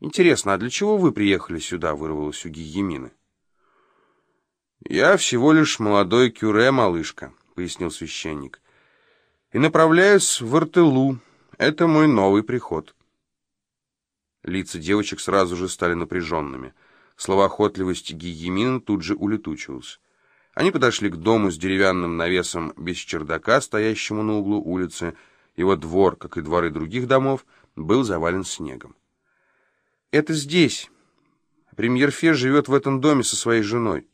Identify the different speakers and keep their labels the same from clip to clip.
Speaker 1: Интересно, а для чего вы приехали сюда, вырвалось у Гиемины? Я всего лишь молодой кюре, малышка, пояснил священник. И направляюсь в Артелу. Это мой новый приход. Лица девочек сразу же стали напряженными. Словоохотливость Гиемина тут же улетучилась. Они подошли к дому с деревянным навесом без чердака, стоящему на углу улицы. Его двор, как и дворы других домов, был завален снегом. «Это здесь. Премьер Фе живет в этом доме со своей женой».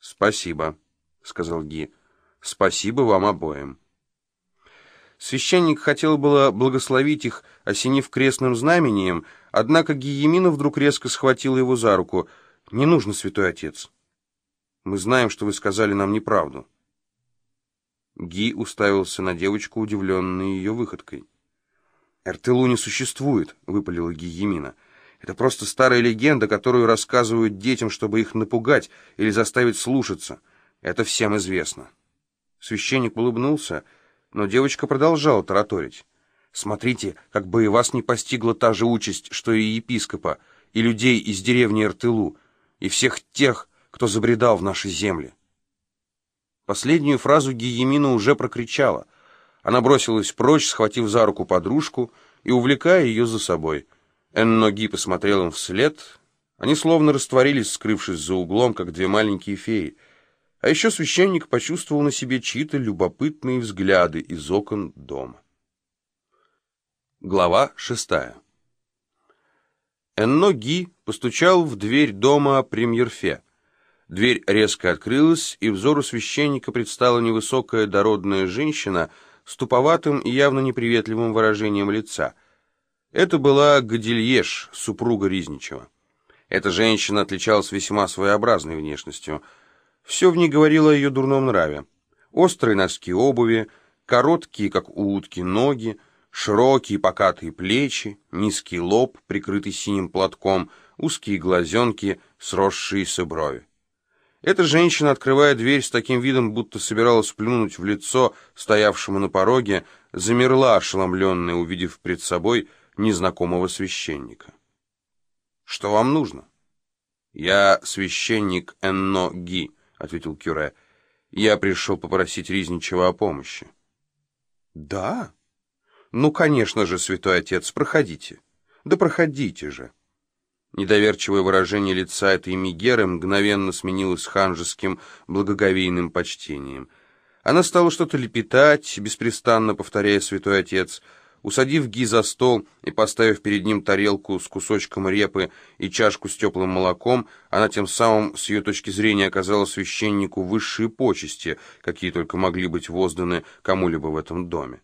Speaker 1: «Спасибо», — сказал Ги. «Спасибо вам обоим». Священник хотел было благословить их, осенив крестным знамением, однако Гиемина вдруг резко схватила его за руку. «Не нужно, святой отец. Мы знаем, что вы сказали нам неправду». Ги уставился на девочку, удивленный ее выходкой. «РТЛУ не существует», — выпалила Гиемина. «Это просто старая легенда, которую рассказывают детям, чтобы их напугать или заставить слушаться. Это всем известно». Священник улыбнулся, — но девочка продолжала тараторить. «Смотрите, как бы и вас не постигла та же участь, что и епископа, и людей из деревни Эртылу, и всех тех, кто забредал в наши земли». Последнюю фразу Гиемина уже прокричала. Она бросилась прочь, схватив за руку подружку и увлекая ее за собой. Энноги посмотрел им вслед. Они словно растворились, скрывшись за углом, как две маленькие феи — а еще священник почувствовал на себе чьи-то любопытные взгляды из окон дома. Глава шестая. Энно Ги постучал в дверь дома премьерфе. Дверь резко открылась, и взору священника предстала невысокая дородная женщина с туповатым и явно неприветливым выражением лица. Это была Гадильеш, супруга Riзничева. Эта женщина отличалась весьма своеобразной внешностью — все в ней говорило о ее дурном нраве. Острые носки обуви, короткие, как у утки, ноги, широкие покатые плечи, низкий лоб, прикрытый синим платком, узкие глазенки, сросшиеся брови. Эта женщина, открывая дверь с таким видом, будто собиралась плюнуть в лицо стоявшему на пороге, замерла, ошеломленная, увидев пред собой незнакомого священника. «Что вам нужно?» «Я священник Энно Ги», ответил Кюре. «Я пришел попросить Ризничева о помощи». «Да? Ну, конечно же, святой отец, проходите. Да проходите же». Недоверчивое выражение лица этой Мегеры мгновенно сменилось ханжеским благоговейным почтением. Она стала что-то лепетать, беспрестанно повторяя «святой отец», Усадив Ги за стол и поставив перед ним тарелку с кусочком репы и чашку с теплым молоком, она тем самым, с ее точки зрения, оказала священнику высшие почести, какие только могли быть возданы кому-либо в этом доме.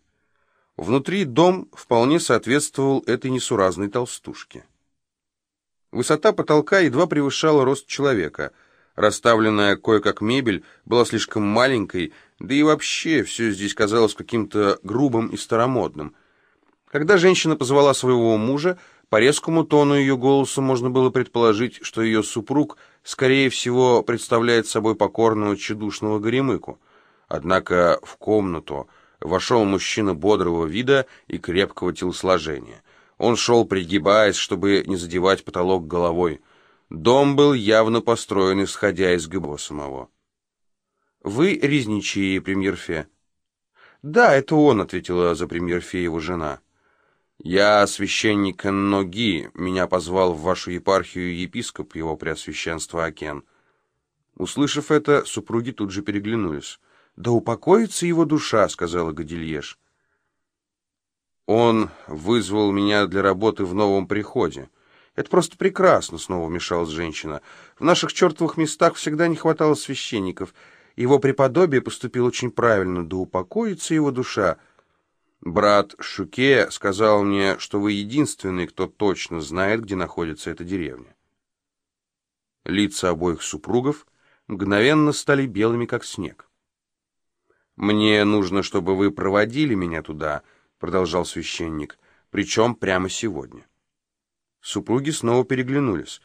Speaker 1: Внутри дом вполне соответствовал этой несуразной толстушке. Высота потолка едва превышала рост человека. Расставленная кое-как мебель была слишком маленькой, да и вообще все здесь казалось каким-то грубым и старомодным — когда женщина позвала своего мужа, по резкому тону ее голоса можно было предположить, что ее супруг, скорее всего, представляет собой покорного тщедушного горемыку. Однако в комнату вошел мужчина бодрого вида и крепкого телосложения. Он шел, пригибаясь, чтобы не задевать потолок головой. Дом был явно построен, исходя из ГБО самого. «Вы резничие, премьер-фе?» «Да, это он», — ответила за премьер-фе его жена. «Я священник Ноги, меня позвал в вашу епархию епископ его преосвященства Акен». Услышав это, супруги тут же переглянулись. «Да упокоится его душа», — сказала Гадильеш. «Он вызвал меня для работы в новом приходе. Это просто прекрасно», — снова вмешалась женщина. «В наших чертовых местах всегда не хватало священников. Его преподобие поступил очень правильно. Да упокоится его душа». Брат Шуке сказал мне, что вы единственный, кто точно знает, где находится эта деревня. Лица обоих супругов мгновенно стали белыми, как снег. «Мне нужно, чтобы вы проводили меня туда», — продолжал священник, — «причем прямо сегодня». Супруги снова переглянулись.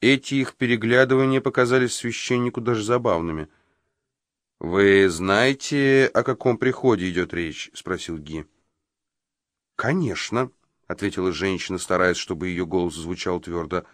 Speaker 1: Эти их переглядывания показались священнику даже забавными — «Вы знаете, о каком приходе идет речь?» — спросил Ги. «Конечно», — ответила женщина, стараясь, чтобы ее голос звучал твердо.